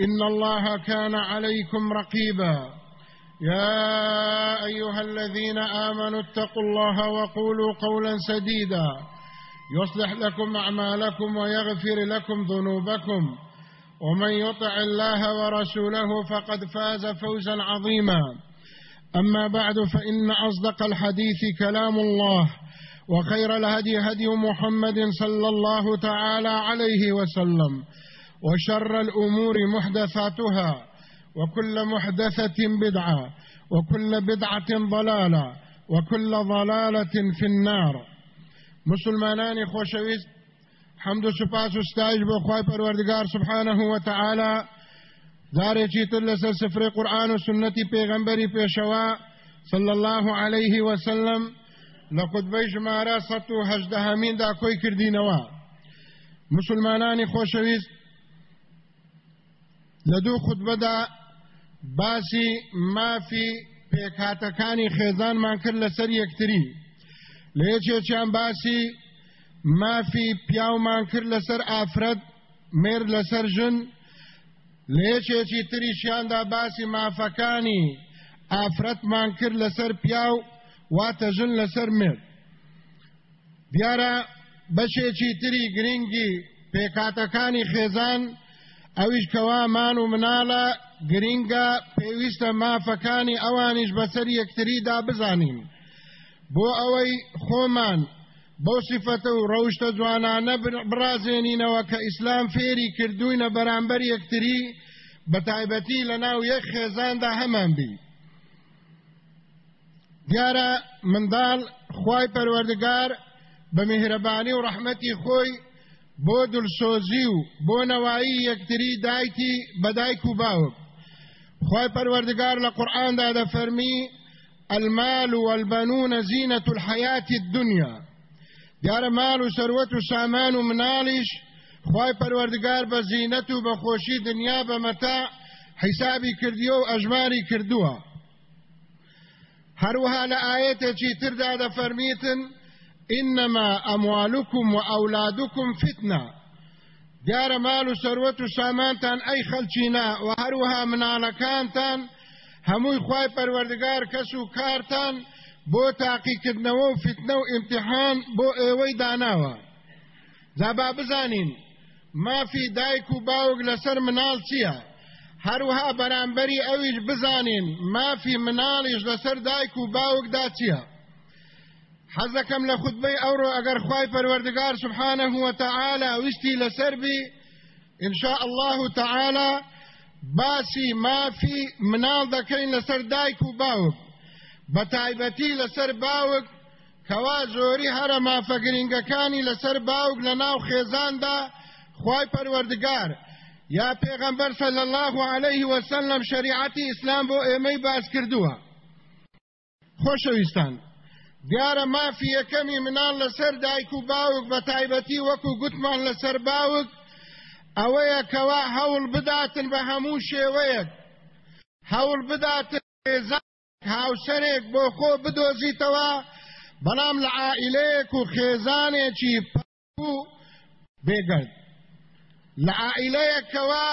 إن الله كان عليكم رقيبا. يا أيها الذين آمنوا اتقوا الله وقولوا قولا سديدا. يصلح لكم أعمالكم ويغفر لكم ذنوبكم. ومن يطع الله ورسوله فقد فاز فوزا عظيما. أما بعد فإن أصدق الحديث كلام الله وخير الهدي هدي محمد صلى الله تعالى عليه وسلم. وشر الأمور محدثاتها وكل محدثة بدعة وكل بدعة ضلالة وكل ضلالة في النار. مسلمانان خوشويست حمد و سپاس و پەروەردگار سبحانه و تعالی. جارێکی تر لەسەر سفرەی قورآن و سنەتی صلى الله عليه وسلم لە قوتبەی ژمارە سەد و هەژدەهەمیندا کۆی کردینەوە. مسلمانانی خۆشەویست لە دوو خوتبەدا باسی مافی پێکاتەکانی خێزانمان کرد لەسەر یەکتری لە یەکێکیان باسی مافی پیاومان کرد لەسەر ئافرەت مێر لەسەر ژن. لە یەکێکی تریشیاندا باسی مافەکانی ئافرەتمان کرد لەسەر پیاو واتە ژن لەسەر مێر. دیارە بەشێکی تری گرنگی پێکاتەکانی خێزان ئەویش کەوامان و مناڵە گرینگە پێویستە مافەکانی ئەوانیش بەسەر یەکتریدا بزانین. بۆ ئەوەی خۆمان بۆ سیفەتە و ڕەوشتە جوانانە بڕازێنینەوە کە ئیسلام فێری کردوینە بەرامبەر یەکتری بە تایبەتی لە ناو یەک خێزاندا هەمان بی. دیارە منداڵ خوای پەروەردگار بە میهرەبانی و ڕەحمەتی خۆی بۆ دڵسۆزی و بۆ نەوایی یەکتری دایکی بەدایک و باوک خوای پەروەردگار لە قورئاندا دەفەرمی المال والبنون زينة الحياة الدنيا دیارە مال و سەروەت و سامان و مناڵیش خوای پەروەردگار بە زینەت و بە خۆشی دنیا بە مەتا حیسابی کردیۆ و ئەژماری کردووە هەروها لە ئاەتێکی تردا دەفەرمیتن إنما أموالكم وأولادكم فتنة. دیارە مال و سەروەت و سامانتان ئەی خەلچینە و هەروها مناڵەکانتان هەمووی خوای پەروەردگار کەس و کارتان بۆ تاقیکردنەوە و فتنە و ئیمتحان بۆ ئێوەی داناوە. زابا بزانین مافی دایک و باوک لەسەر مناڵ چییە؟ هەروها بەرامبەری ئەویش بزانین مافی مناڵیش لەسەر دایک و باوکدا چییە؟ حەزەکەم لە خودبەی ئەوڕۆ ئەگەر خوای پەروەردگار سبحانه وتعالى وشتی لەسەر بی إنشاء الله تعالى باسی مافی مناڵ دەکەین لەسەر دایک و باوک بە تایبەتی لەسەر باوک کەوا زۆری هەرە مافەگرنگەکانی لەسەر باوک لە ناو خێزاندا خوای پەروەردگار یا پێغەمبەر صلی الله عليه وسلم شریعەتی ئیسلام بۆ ئێمەی باس کردووە خۆشەویستان دیارە مافی یەکەمی مناڵ لەسەر دایک و باوک بە تایبەتی وەکو گوتمان لەسەر باوک ئەوەیە کەوا هەوڵ بداتن بە هەموو شێوەیەک هەوڵ بداتن هاوسەرێک بۆ خۆ بدۆزیتەوە بەڵام لە عائلەیەک و خێزانێکی و بێگەرد لە عائلەیەکەوە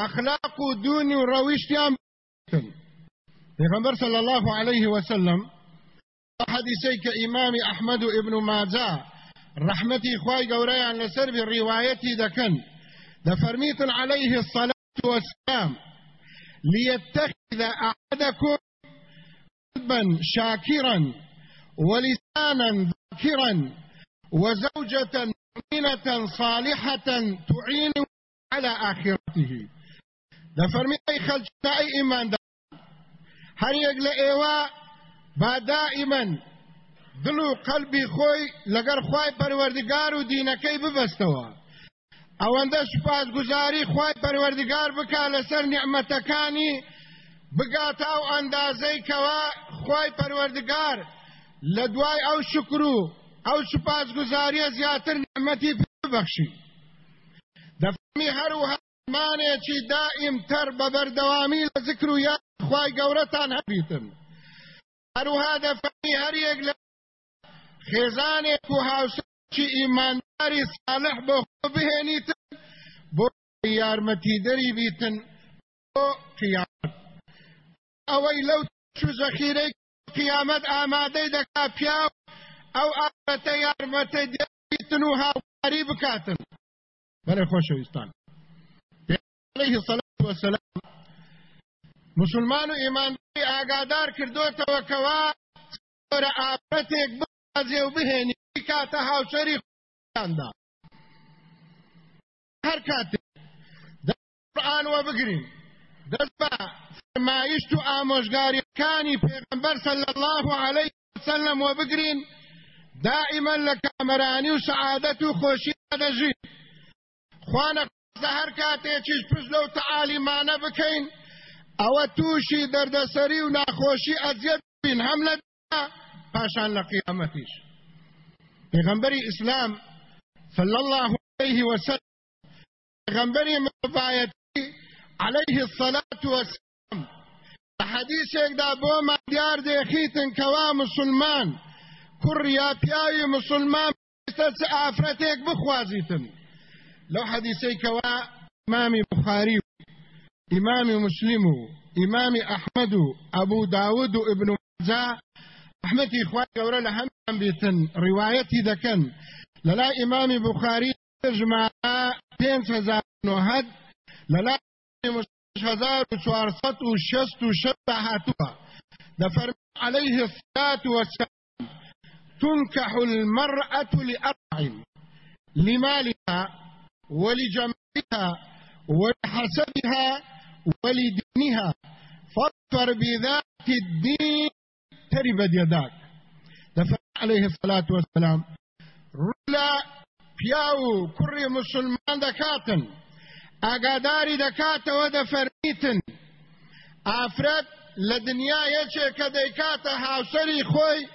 ئەخلاق و دونی و ڕەویشتیان پێغەمبەر صلى الله عليه وسلم حديثي كإمام أحمد ابن ماجه. رحمتي خواي قوريان لسر بروايتي دكن. دفرميت عليه الصلاة والسلام. ليتخذ أحدكم قلبا شاكرا ولسانا ذاكرا وزوجة مؤمنة صالحة تعين على آخرته. دفرميت خلجنا أي إيمان دا هل يقل إيواء با دائما دل و قلبی خۆی لەگەر خی پەروەردگار و دینەکەی ببەستەوە. ئەوەندە سوپاس گوزاری خی پەروەردگار بک لەسەر نیعممەتەکانی بگاتە ئەو ئەندازەی کەوا خی پەروەردگار لە دوای ئەو شکر و ئەو سوپاس گوزاریە زیاتر نیعممەتی ببەخشی. دەفمی هەروهمانێکی دائیم تەر بە بەردەوامی لە ذکر و یا خی گەورەتان هەبیتن. هەروها دەفەمی هەریەک لە خێزانێک و هاوسەرکی ئیمانداری ساڵح بۆ خۆ بهێنیتن بۆ یارمەتی دەری بیتن. بۆ قیامەت ئەوەی لەو چو زەخیرەی قیامەت ئامادەی دەکا پیاو. ئەو ئافرەتە یارمەتە دەبیتن و هاوکاری بکاتن. بەرە خۆشەویستان عليه الصلاة والسلام مسلمان و ئیمانداری ئاگادار کردوتەوە کەوا گەورە ئافرەتێک بازێ و بهێنی کاتە هاوشەری خۆیاندا هەر کاتێک قورآنوە بگرین دەست بە فرمایشت و ئامۆژگاریەکانی پێغەمبەر صلی الله عليه وسلم و بگرین دائما لە کامەرانی و سعادەت و خۆشی دەژین خوانە هەر کاتێکیش پشت لەو تەعالیمانە بکەین ئەوە تووشی دەردەسەری و ناخۆشی ئەزیەت بین. هەم لە پاشان لە قیامەتیش پێغەمبەری ئیسلام صلى الله عليه وسلم پێغەمبەری مفایەتی عليه الصلاة والسلام حدیثێکدا بۆمان دیار دێخیتن کەوا مسلمان کوڕ یا پیاوی مسلمان تەس ئافرەتێک بخوازیتن. لەو حەدیسەی کەوا ئیمامی بخاری إمام مسلم إمام أحمد أبو داود ابن ماجه. أحمد إخوان قولا لهم بيتن روايتي دكن للا إمام بخاري تجمع بين فزار نهد. للا هزار وشوارصت وشست وشست هاتوا دفر عليه الصلاة والسلام. تنكح المرأة لأربع. لمالها ولجمالها ولحسبها ولدينها. فاظفر بذات الدين. تربت يداك. دفع عليه الصلاة والسلام. رلا پیاو كري مسلمان دكاتن. اگاداری دكات ودفرميتن افرد لدنیا یچه کدیکات هاوسری خوی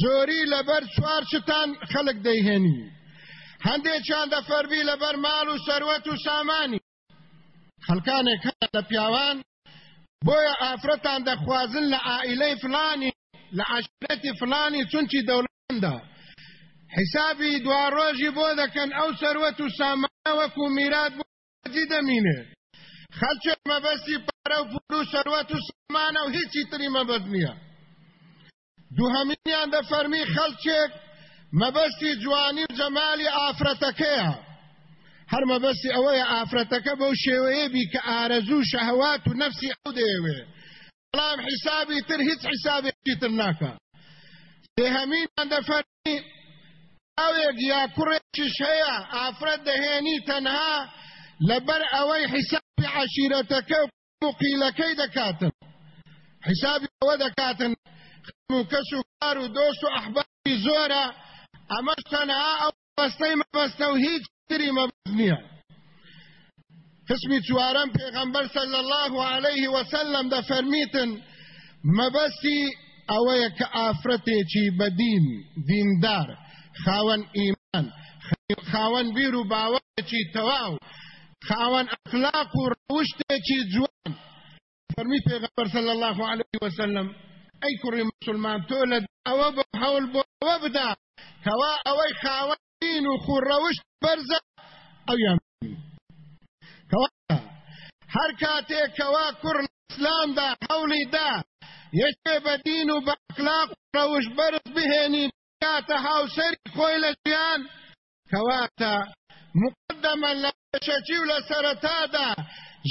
زوری لبر چوار شتان خلق دیهنی هنده چان دفربی لبر مال و ثروت و سامانی خەڵکانێک هەیە لە پیاوان. بۆیە ئافرەتان دەخوازن لە ئائیلەی فلانی لە عشرەتی فلانی چونکی دەوڵەندا حسابی دوا ڕۆژی بۆ دەکەن ئەو سەروەت و سامانە وەکو میرات بۆجی دەمینێ خەلچێک مەبەستی پارە و پول و سەروەت و سامانە و هیچی تری مەبەست نییە دووهەمینیان دەفەرمی خەلچێک مەبەستی جوانی و جەمالی ئافرەتەکەیە هەر مەبەستی ئەوەیە ئافرەتەکە بەو شێوەیە بی کە ئارەزوو شەهوات و نەفسی ئەو دەیەوێ. بەڵام حیسابی تر هیچ حیسابێکی تر ناکە. سێهەمینان دەفەرمی ئەوێک یا کوڕێکیش هەیە ئافرەت دەهێنی تەنها لەبەر ئەوەی حیسابی عشیرەتەکە و قیلەکەی دەکاتن. حیسابی ئەوە دەکاتن. و کەس و کار و دۆست و ئەحباری زۆرە. ئەمەش تەنها تری مبنیه قسمی چوارم پیغمبر صلی الله علیه وسلم ده فرمیتن مبستی اوه که آفرتێکی بەدین دیندار خاوەن ئیمان خاوەن بیر و باوەێکی تەواو خاوەن ئەخلاق و ڕەوشتێکی جوان. فەرمی پێغەمبەر صلی الله عليه وسلم ئەی کوڕی مسلمان تۆ لە ئەوە بە هەوڵ بۆ ئەوە بدا دین و خوڕەوشت بەرزە ئەویان هەر کاتێکەوە کوڕ ئیسلامدا هەوڵی دا یەکێ بە دین و و ڕەوش بەرز بهێنی کاتە هاوسەری خۆی لە ژیان کەواتە مقدمە لە شەکی و لە سەرەتادا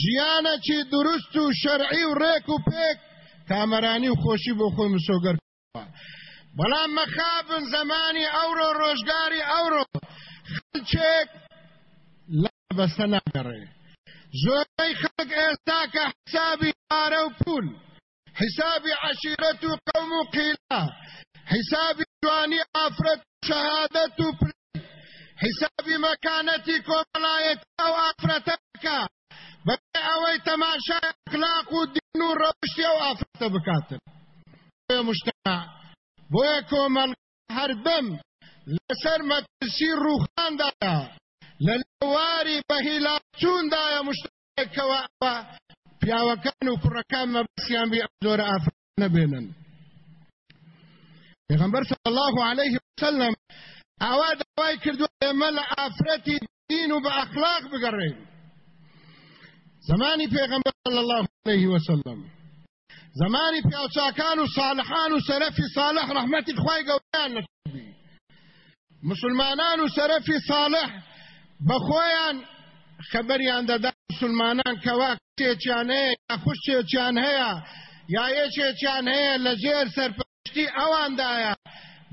ژیانەکی دروست و شەرعی و ڕێک و پێک کامەرانی و خۆشی بۆ خۆی مسۆگەر بەڵام مەخابن ئەوڕۆ ڕۆژگاری ئەوڕۆ. خەلچێک لە بەستە ناگەڕێ. زۆربەی خەڵک ئێستا کە حسابی پارە و پول حسابی عشیرەت و قەوم و قیلا حسابی جوانی ئافرەت شەهادەت و پل حسابی مەکانەتی کۆمەڵایەت ئەو ئافرەتەکە بەبێ ئەوەی تەماشای ئەخلاق و دین و ڕەوشتی مشتمع بۆیە کۆمەڵ هەردەم لەسەر مەترسی ڕوخاندایە لە لەواری بەهیلا چووندایە مشتەکەوە پیاوەکان و کوڕەکان مەبەسیان بی زۆرە ئافرەت نەبێنن پێغەمبەر صلی الله عليه وسلم ئاوا داوای کردو ئێمە لە دین و بە ئەخلاق بگەڕێن زمانی پێغەمبەر صلی الله عليه وسلم زمانی پیاوچاکان و صالحان و سەرەفی صالح ڕەحمەتی خوای گەوریان لەبی مسلمانان و سەرەفی صالح بەخۆیان خەبەریان دەدا مسلمانان کەوا کچێکیان هەیە یا خوشتێکیان هەیە یا یەکێکیان هەیە لە ژێر سەرپەشتی ئەواندایە.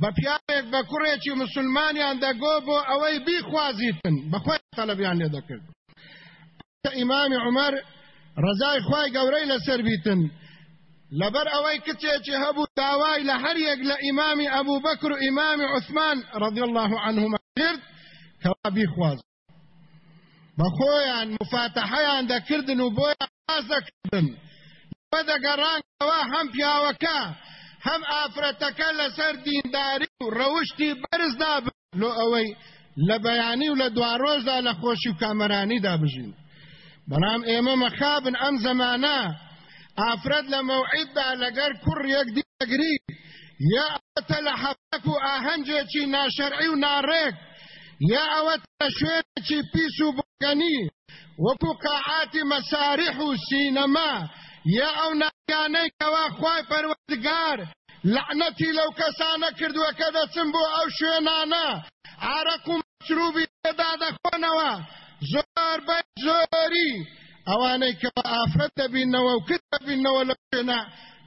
بە پیاوێک بە کوڕێکی مسلمانیان دەگۆ بۆ ئەوەی بیخوازیتن. بەخۆی تەلەبیان لێ دەکرد. ئیمامی عمەر ڕزای خوای گەورەی لەسەر بیتن. لەبەر ئەوەی کچێکی هەبوو داوای لە هەر یەک لە ئیمامی ئەبوو بەکر و ئیمامی عوثمان ڕضی الله عنهما کرد کەوا بیخواز بەخۆیان مفاتەحەیان دەکردن و بۆیان باز دەکردن بە دەگەڕانەوە هەم پیاوەکە هەم ئافرەتەکە لەسەر دینداری و ڕەوشتی بەرزدا لۆ ئەوەی لە بەیانی و لە دوارۆژدا لە خۆشی و کامەرانیدا بژین. بەڵام ئێمە مەخابن ئەم زەمانە افراد لموعد با لگر کر یک دیگری یا اوت لحفک و آهنجه چی ناشرعی و نارک یا اوت لشویر چی پیس و بگنی وکو قاعات مسارح و سینما یا او ناکانه کوا خواه پروردگار لعنتی لو کسانه کردو که دسم بو او شوینانه عرق و مشروبی داده خونوا زور بی زوری ئەوانەی کە ئافرەت دەبینەوە و کرد دەبینەوە لە شوێنە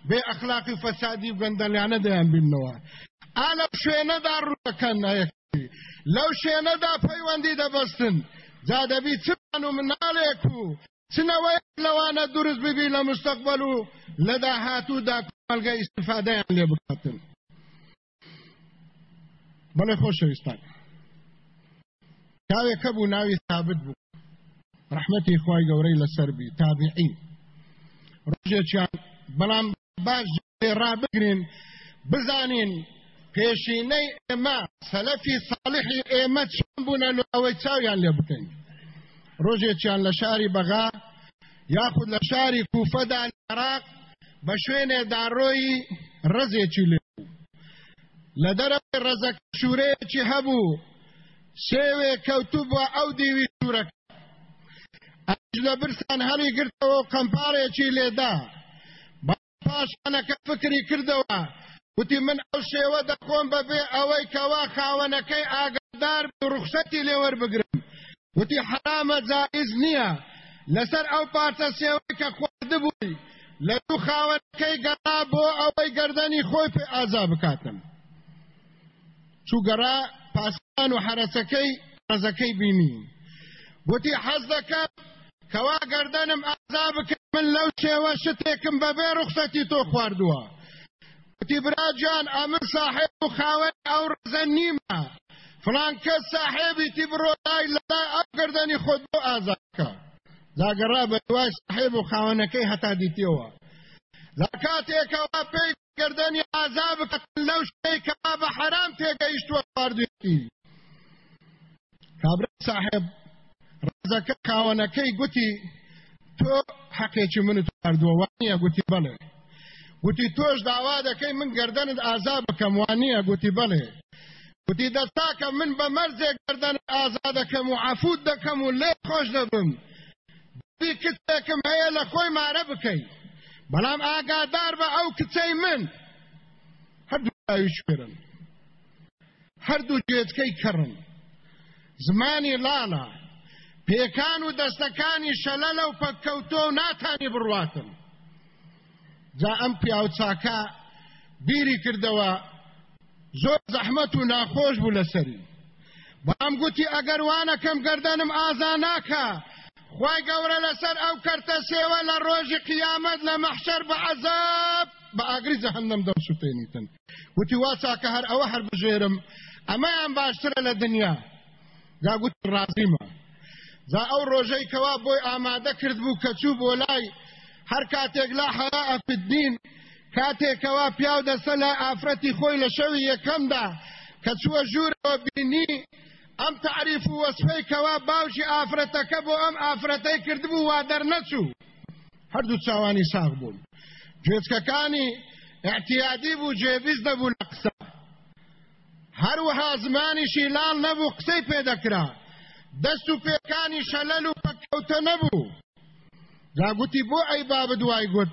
بێ ئەخلاقی فەسادی و گەندەلیانە دەیان بینەوە ئا لەو شوێنەدا ڕوەکەن نایەکی لەو شوێنەدا پەیوەندی دەبەستن جا دەبی چمان و مناڵێک و چنەوەی لەوانە دروست ببی لە مستەقبل و لە داهاتوودا کۆمەلگە ئیسفادەیان لێ بکاتن بەڵێ خۆشەویستان کاوێکە بوو ناوی ثابت بوو ڕحمەتی خوای گەورەی لەسەربی تابعین ڕۆژێکیان بەڵام باش ڕابگرین بزانین پێشینەی ئێمە سەلەفی ساڵحی ئێمە چۆن بوونە ئەوەی چاویان لێ بکەین ڕۆژێکیان لە شاری بەغا یاخود لە شاری کوفەدا عراق بە شوێنێ داڕۆی ڕزێکی لێ لە دەرەوەی ڕزەک شوورەیەکی هەبوو شێوێ کەوتوو بە ئەو دیوی شوورەکە ئەج لە برسان هەری گرتەوە قەمپارێکی لێدا. پاشانەکە فکری کردەوە. وتی من ئەو شێوە دەخۆم بەبێ ئەوەی کەوا خاوەنەکەی ئاگادار ڕوخسەتی لێوەربگرم وتی حرامە جائز نییە. لەسەر ئەو پارچە سێوەی کە خواردبووی لە دوو خاوەنەکەی گەڕا بۆ ئەوەی گردەنی خۆی پێ ئازا بکاتم. چوو گەڕا پاسان و حرەسەکەی ڕزەکەی بینی. وتی حەز دەکەم کەوا گردەنم ئازا بکە من لەو شێوە شتێکم بەبێ ڕوخسەتی تۆ خواردووە. وتی براجان ئەمن صاحب و خاوەن ئەو ڕزە نیمە. فلان کەس صاحبی تی بڕۆ لای لەلای ئەو گردەنی خۆت بۆ ئازاکە زاگەڕا بە دوای صاحب و خاوەنەکەی هەتا دیتیەوە. زکاتێکەوە پێی گردەنی ئازا بکەن لەو شتێکەوە بە حرام تێگەیشتووە خواردوێتی کابرا صاحب ڕزەکە خاوەنەکەی گوتی تۆ حەقێکی منت خواردووە وانە گوتی بەڵێ. گوتی تۆش داوا دەکەی من گردنت ئازا بکەم وانە گوتی بڵێ وتی دەستاکە من بە مەرزێک گەردەن ئازادەکەم و عفوت دەکەم و لێ خۆش دەبم. بی کچێکم هەیە لە خۆی مارە بکەی. بەڵام ئاگادار بە ئەو کچەی من. هەردوو ئاوی شوێرن. هەردوو جێتکەی کڕن. زمانی لاڵە پێکان و دەستەکانی شەلە لەو پەککەوتۆ و ناتانی بڕواتن جا ئەم پیاو چاکە بیری کردەوە زۆر زەحمەت و ناخۆش بوو لەسەری. بەڵام گوتی ئەگەر وانەکەم گردنم ئازا ناکە. خی گەورە لەسەر ئەو کەرتە سێوە لە ڕۆژی قیامەت لە مەحشەر بە عەزاب بە ئاگری جەهەنەم دەمسووتێنیتن وتی وا چاکە هەر ئەوە هەر بژێرم ئەمەیان باشترە لە دنیا. جا گوت ڕازیمە. جا ئەو ڕۆژەی کەوا بۆی ئامادە کرد بوو کە چوو بۆ لای هەر کاتێک لا حەلا ئەفدین کاتێکەوە پیاو دەسە لە ئافرەتی خۆی لە شەوی یەکەمدا کە چووە ژوورەوە بینی ئەم تعریف و وەسفەی کەوا باوشی ئافرەتەکە بۆ ئەم ئافرەتەی کردبوو وا دەرنەچوو. هەردوو چاوانی ساغ بوون. گوێچکەکانی اعتیادی بوو جێویز دەبوو لە قسە. هەروەها زمانیشی لاڵ نەبوو قسەی پێدەکرا دەست و پێکانی شەلەل و پەکەوتە نەبوو. جاگوتی بۆ ئەی بابە دوای گوت.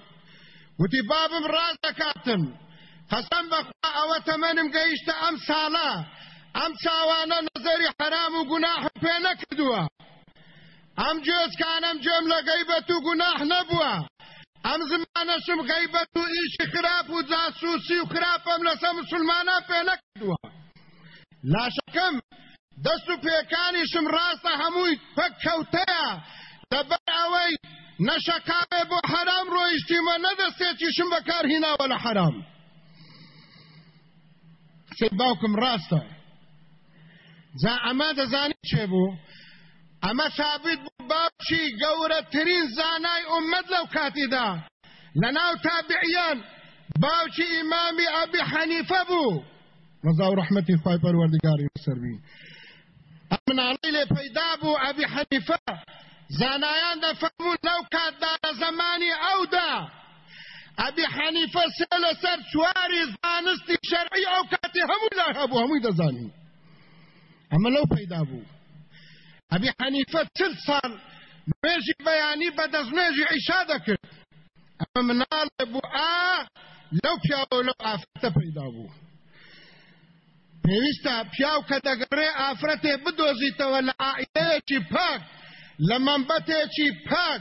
وتی بابم ڕاز دەکاتم قەسەم بەخوا ئەوە تەمەنم گەیشتە ئەم ساڵە. ئەم چاوانە نەزەری حرام و گوناحم پێ نەکردووە. ئەم جۆزکانم جێم لە گەیبەت و گوناح نەبووە. ئەم زمانەشم غەیبەت و ئیشی خراپ و جاسوسی و خراپەم لەسەر مسلمانان پێ نەکردووە. لاشەکەم دەست و پێکانیشم ڕاستە هەمووی پەک کەوتەیە لەبەر ئەوەی نەشەکامێ بۆ حرام ڕۆیشتیمە نەدەستێکیشم بەکار هیناوە لە حرام. قسەی باوکم ڕاستە. جا ئەمە دەزانی چێ بوو؟ ئەمە ثابت بوو باوکی گەورەترین زانای ئومەت لەو کاتیدا. لە ناو تابعیان باوکی ئیمامی ئەبی حەنیفە بوو. ڕزا و ڕحمەتی خوای پەروەردگاری سەروی. ئەمناڵی لێ پەیدا بوو ئەبی حەنیفە زانایان دەفەرمون لەو کاتدا لە زمانی ئەودا ئەبی حەنیفە سێ لەسەر چواری زانستی شەرعی ئەو کاتی هەموو لا هەبوو هەمووی دەزانی ئەمە لەو پەیدا بوو ئەبی حەنیفە چل ساڵ نوێژی بەیانی بەدەست نوێژی عیشا دەکرد ئەمە مناڵێ بوو ئا لەو پیاوە لەو ئافرەتە پەیدا پێویستە پیاو کە دەگەڕێ ئافرەتێ بدۆزیتەوە لە ئائلەیەکی پاک لە منبەتێکی پاک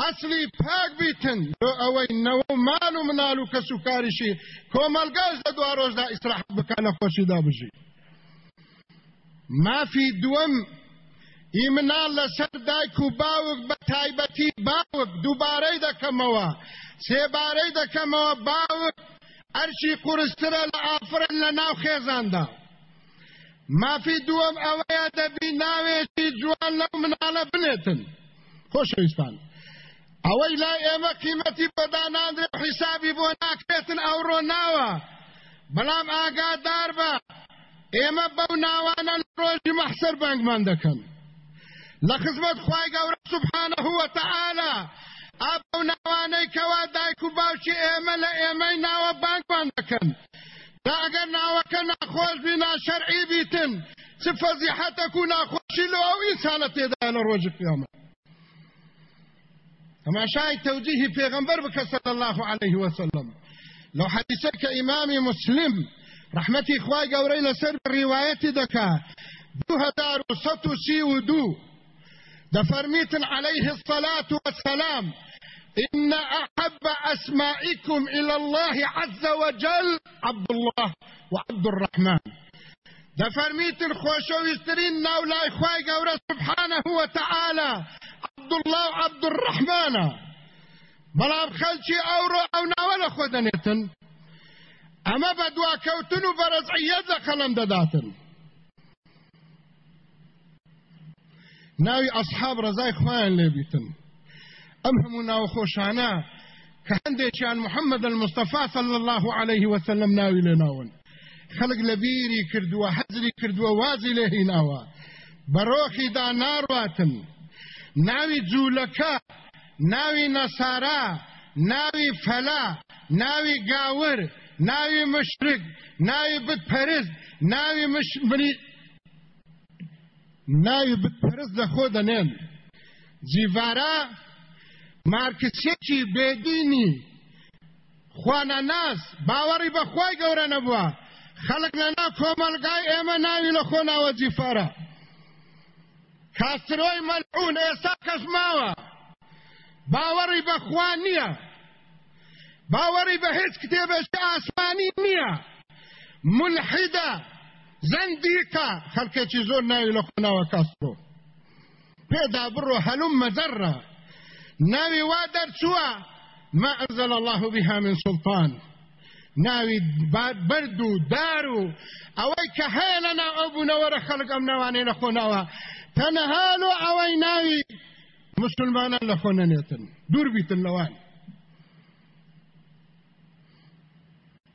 ئەسلی پاک بیتن. بۆ ئەوەی نەوە مال و مناڵ و کەس و کاریشی کۆمەلگاش لە دوا ڕۆژدا ئیسراح بکە لە خۆشیدا بژی مافی دووەم ئیمنال لەسەر دایک و باوک بە تایبەتی باوک دووبارەی دەکەمەوە سێبارەی دەکەمەوە باوک ئەرچی قورسترە لە ئافرن لە ناو خێزاندا. مافی دووەم ئەوەیە دەبی ناوێتی جوان لەو مناڵە بنێتن. خۆشەویستان ئەوەی لای ئێمە قیمەتی بەداناندرێ حیسابی بۆ ناکرێتن ئەوڕۆ ناوە. بەڵام ئاگادار بە. ئێمە بەو ناوانە ڕۆژی مەحسەر بانگمان دەکەن. لە خزمەت خوای گەورە سبحانه وتعالى ئاو ناوانەی کەوا دایک و باوکی ئێمە لە ئێمەی ناوە بانکمان دەکەن. دا ئەگەر ناوەکە ناخۆش بی ناشەرعی بیتن چ فەزیحەتەک و ناخۆشی لە ئەو ئینسانە تێدا لە ڕۆژی قیامەت. تماشای توجیهی پێغەمبەر بکە صلی الله عليه وسلم. لو حدیثەکە ئیمامی مسلم رحمەتی خوای گەورەی لەسەر ڕیوایەتی دەکا دو هزار و سەد و سی و دوو دفرميت عليه الصلاة والسلام إن أحب أسمائكم إلى الله عز وجل عبد الله وعبد الرحمن. دفرميت خوشويسترين ناولا إخواي قورة سبحانه وتعالى عبد الله وعبد الرحمن بلا بخلشي أورو أو ناولا خودنيتن أما بدوا كوتنو برزعيات لخلم دداتن ناوی ئەصحاب ڕزای خۆیان لێبیتن ئەم هەموو ناو خۆشانە کە هەندێکیان محەممەد المستەفا صلی الله عليه وسلم ناوی لێ ناون. خەڵک لە بیری کردووە حەزری کردووە وازی لێ هیناوە. بەڕۆخیدا ناڕواتن. ناوی جوولەکە ناوی نەسارا ناوی فەلا ناوی گاور ناوی مشرک ناوی بتپەرز ناوی مشمری ناوی بتپەرز لە خۆ دەنێن. جیڤارە مارکسێکی بێدینی خوانە ناس باوەڕی بەخوای گەورە نەبووە. خەڵک لە ناو کۆمەلگای ئێمە ناوی لە خۆ ناوە جیفارە کاسترۆی مەلعون ئێستا کەس ماوە. باوەڕی بەخوا نییە. باوەڕی بە هیچ کتێبێکی ئاسمانی نییە. ملحیدە زەندیکە. خەڵکێکی زۆر ناوی لە خۆناوە کاسترۆ. پێدا بڕۆ هەلوم مەزەڕە ناوی وا دەرچووە؟ ما أنزل الله بها من سلطان. ناوی برد و دار و ئەوەی کە هەیە لە ناو ئەو بوونەوەرە خەڵک ئەم ناوانەی لە خۆناوە تەنەهال و ئەوەی ناوی مسلمانان لە خۆ نەنێتن. دوور بیتن لەوان.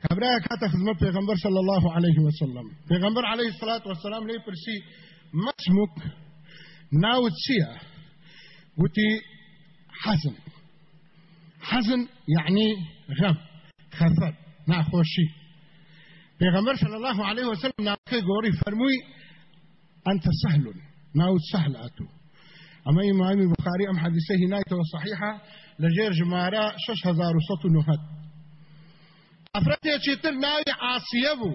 کابرای کاتە خزمەت پێغمبەر صلی الله عليه وسلم. پێغمبەر عليه الصلاة والسلام لێ پرسی مسموک ناوت چییە؟ وتی حزن. حزن يعني غم خفت ناخوشي. پیغمبر صلی الله عليه وسلم ناقي قوري فرموي انت سهل ناوت سهل اتو. اما امام البخاري ام حديثه نايته صحيحه لجير جمارا 6100 نهت افرتي تر ناوي عاصيه بو.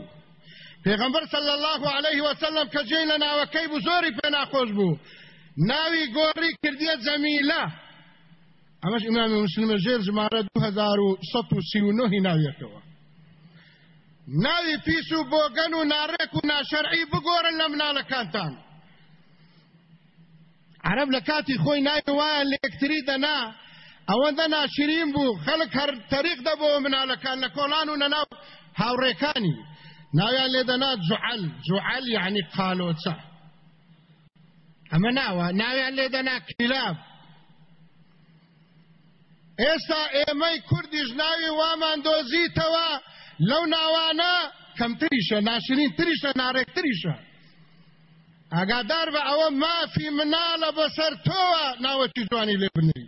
پیغمبر صلی الله عليه وسلم کجی لنا وکی بزوری پینا خوش بو. ناوی گوری کردیت زمیله. امش امام مسلم جێر ژمارە 2139 ناویەکەوە ناوی پیس و بۆگەن و ناڕێک و ناشەرعی بگۆرن لە مناڵەکانتان. عرب لە کاتی خۆی ناوی وایە لێکتری دەنا ئەوەندە ناشرین بوو خەڵک هەر تەریق دەبەوە مناڵەکان لە کۆڵان و نەناو هاوڕێکانی. ناویان لێ دەنا جوعل جوعل یعنی قالۆچە. ئەمە ناوە ناویان لێ دەنا کلاب ئێستا ئێمەی کوردیش ناوی وامان دۆزیتەوە لەو ناوانە کەمتریشە ناشرین تریشە نارێکتریشە. ئاگادار بە ئەوە مافی مناڵە بەسەر تۆوە ناوەکی جوانی لێ بنری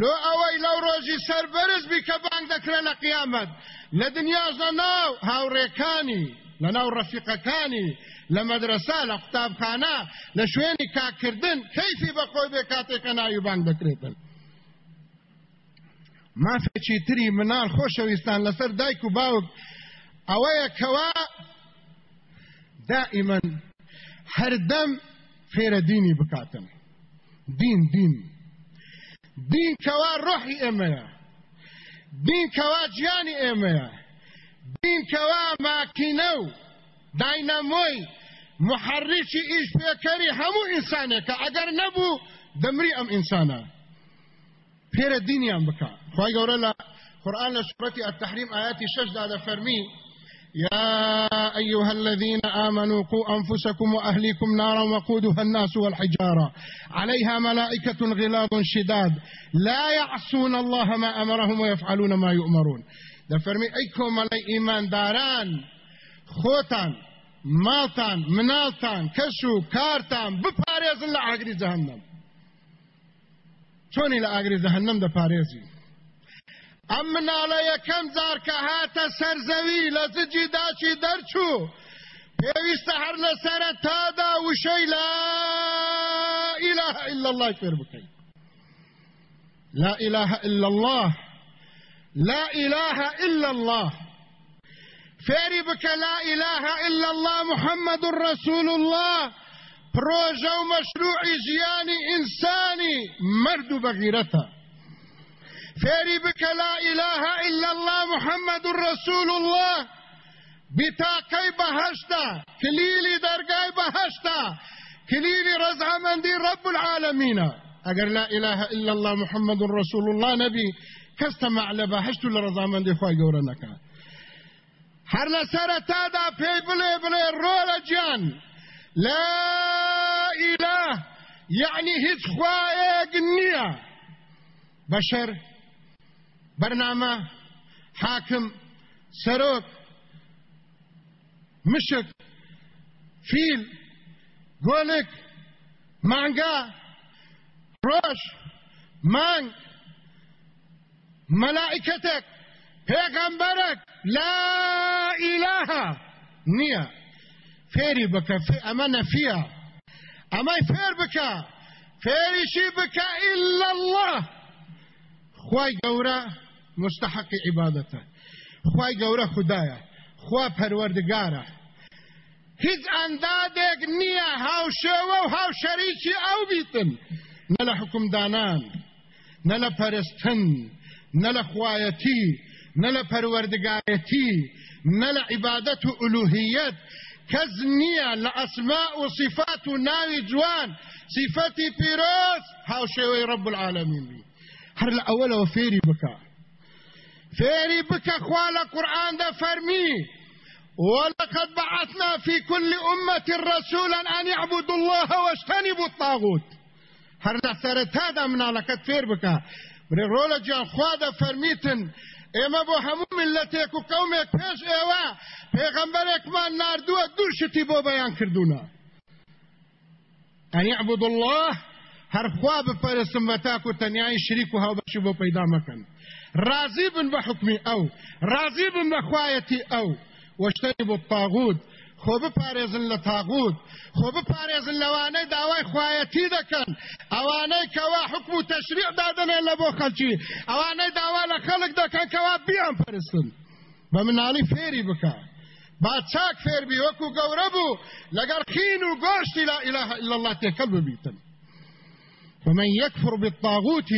لۆ ئەوەی لەو ڕۆژی سەربەرز بی کە بانگ دەکرێن لە قیامەت. لە دنیاش لە ناو هاوڕێکانی لە ناو ڕەفیقەکانی لە مەدرسا لە قوتابخانە لە شوێنی کاکردن کەیفی بەخۆی بێ کاتێکە ناوی بانگ دەکرێتن. مافێکی تری منال خۆشەویستان لەسەر دایک و باوک. ئەوەیە کەوا دائما هەردەم فێرە دینی بکاتن. دین دین. دین کەوا ڕۆحی ئێمەیە. دین کەوا گیانی ئێمەیە. دین کەوا ماکینە و داینەمۆی محرکی ئیش پێکەری هەموو ئینسانێکە. ئەگەر نەبوو دەمری ئەم ئینسانە. پێرە دینیان بکە خی گەورە لە قرآن لسورة التحريم آيات شش هذا فرمي. يا أيها الذين آمنوا قوا أنفسكم وأهليكم نارا وقودها الناس والحجارة. عليها ملائكة غلاظ شداد. لا يعصون الله ما أمرهم ويفعلون ما يؤمرون. ده فرمي أيكم علي إيمان داران خوتان مالتان منالتان كشو كارتان بپارێزن لە ئاگری جەهنم چۆنی لە ئاگری جەهنم دەپارێزی ئەم مناڵە یەکەم جار کە هاتە سەرزەوی لە زجی داچی دەرچوو پێویستە هەر لە سەرەتادا وشەی لا إله إلا الله فێر بکەین لا إله إلا الله لا إله إلا الله فێری بکە لا إله إلا الله محمد رسول الله پرۆژە و مەشروعی ژیانی ئینسانی مرد و بەغیرەتە فێری بکە لا إله إلا الله محمد رسول الله. بتاقەی بەهشتا کلیلی دەرگای بەهشتا کلیلی ڕزعمەندی رب العالمینە ئەگەر لا إله إلا الله محمد رسول الله نبی کەستەمە لە بەهشت و لە ڕزامەندی خۆی گەورە نەکە هەر لە سەرەتادا پێی گیان لا إله يعني هیچ خوایەک نییە بەشەر بەرنامە حاکم سەرۆک مشک فیل گۆلک مانگا ڕۆژ مانگ مەلائکەتێک پێغەمبەرێک لا ئیلاها نییە. فێری بکە ئەمە نەفیە ئەمەی فێر بکە فێریشی بکە إلا الله. خوای گەورە. مستحق عبادەتە خوای گەورە خدایە خوا پەروەردگارە هیچ ئەندادێک نییە هاوشێوە و هاوشەریکی ئەو بیتن. نە لە حکومدانان نە لە پەرستن نە لە خوایەتی نە لە پەروەردگارەتی نە لە عیبادەت و ئولوهیەت کەس نییە لە ئەسما و صفات و ناوی جوان. صفەتی پیرۆز هاوشێوەی ڕب العالمین هەر لە ئەوەلەوە فێری بکە فێری بکە خوا لە قورئان دا فەرمی ولقد بعثنا في كل أمة رسولا أن يعبدوا الله واجتنبوا الطاغوت. هر سرتا دا منالکت فێر بکە برێ ڕۆلە جیان خوا دا فەرمیتن ئێمە بۆ هەموو ملەتێک و قومێک پێش ئێوە پێغەمبەرێکمان نردووە دوو شتی بۆ بەیان کردوونە ئەن يعبد الله. هەر خوا بپەرستن بە تاک و تەنیای شریک و هاوبەشی رازی بن حکمی ئەو رازی بن ئەو. وەشتەنی بۆ تاغوت خۆ بپارێزن لە تاغوت خۆ بپارێزن لەوانەی داوای خوایەتی دەکەن. ئەوانەی کەوا حکم و تەشریع دادنێن لە بۆ خەلکی ئەوانەی داوا لە خەڵک دەکەن کەوا بیان پەرستن. بە مناڵی فێری بکە. با چاک فێربی وەکو گەورە بوو لەگەر خین و گۆشتی لا إله إلا الله تێکەل ببیتن. فمن يكفر بالطاغوت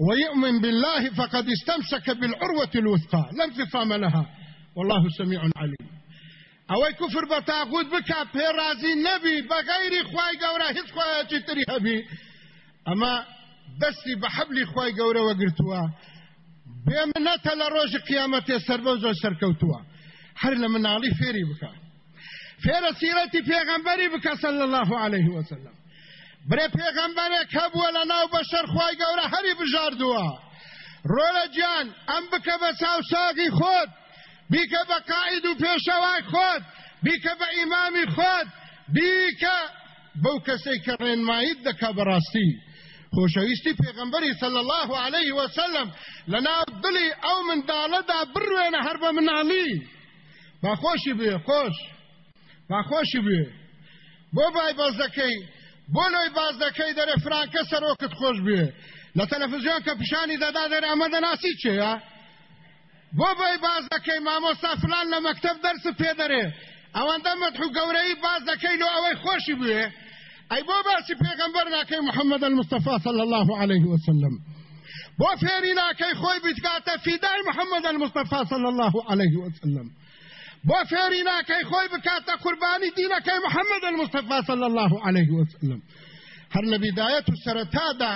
ويؤمن بالله فقد استمسك بالعروة الوثقى. لا انفصام لها. والله سميع عليم. ئەوەی کوفر بە تاغوت بکە پێڕازی نەبی بە غەیری خوای گەورە هیچ خوایەکی تری هەبی ئەمە دەستی بە حەبلی خوای گەورەوە گرتووە بێمنەتە لە ڕۆژی قیامەتێ سەربە زۆر سەرکەوتووە هەر لە مناڵی فێری بکە فێرە سیرەتی پێغەمبەری بکە صلی الله عليه وسلم برێ پێغەمبەرێک هەبووە لە ناو بەشەر خوای گەورە هەری بژاردووە ڕۆلە گیان ئەم بکە بە چاوساغی خۆت بیکە بە قائد و پێشەوای خۆت بیکە بە ئیمامی خۆت بیکە بەو کەسەی کە ڕێنماییت دەکا بەڕاستی خۆشەویستی پێغەمبەری صلی الله عليه وسلم لە ناو دڵی ئەو منداڵەدا بڕوێنە هەر بە مناڵی با خۆشی بێ خۆش با خۆشی بێ بۆ بای باز دەکەی بۆ لۆی باز دەکەی دەرێ فرانکە سەرۆکت خۆش بێ. لە تەلەڤیزیۆن کە پیشانی دەدا دەرێ ئەمە دەناسی چێە بۆ بەی باز دەکەی مامۆستا فلان لە مەکتب دەرس پێ دەرێ. ئەوەندە مەدحو گەورەی باز دەکەی لۆ ئەوەی خۆشی بوێ ئەی بۆ باسی پێغەمبەر ناکەی محەممەد المستەفا صلی الله عليه وسلم. بۆ فێری ناکەی خۆی بتکاتە فیدای محەممەد المستەفا صلی الله عليه وسلم. بۆ فێری ناکەی خۆی بکاتە قوربانی دینەکەی محەممەد المستەفا صلی الله عليه وسلم. هەر لە بیدایەت و سەرەتادا